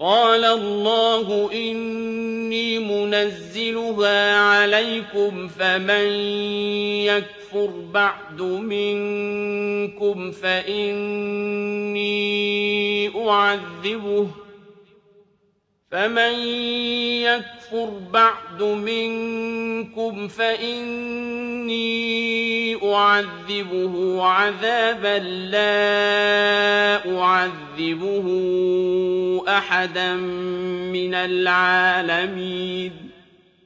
قَالَ اللَّهُ إِنِّي مُنَزِّلُهَا عَلَيْكُمْ فَمَن يَكْفُرْ بَعْدُ مِنكُمْ فَإِنِّي أُعَذِّبُهُ عَذَابًا لَّا أُعَذِّبُهُ أَحَدًا مِّنَ الْعَالَمِينَ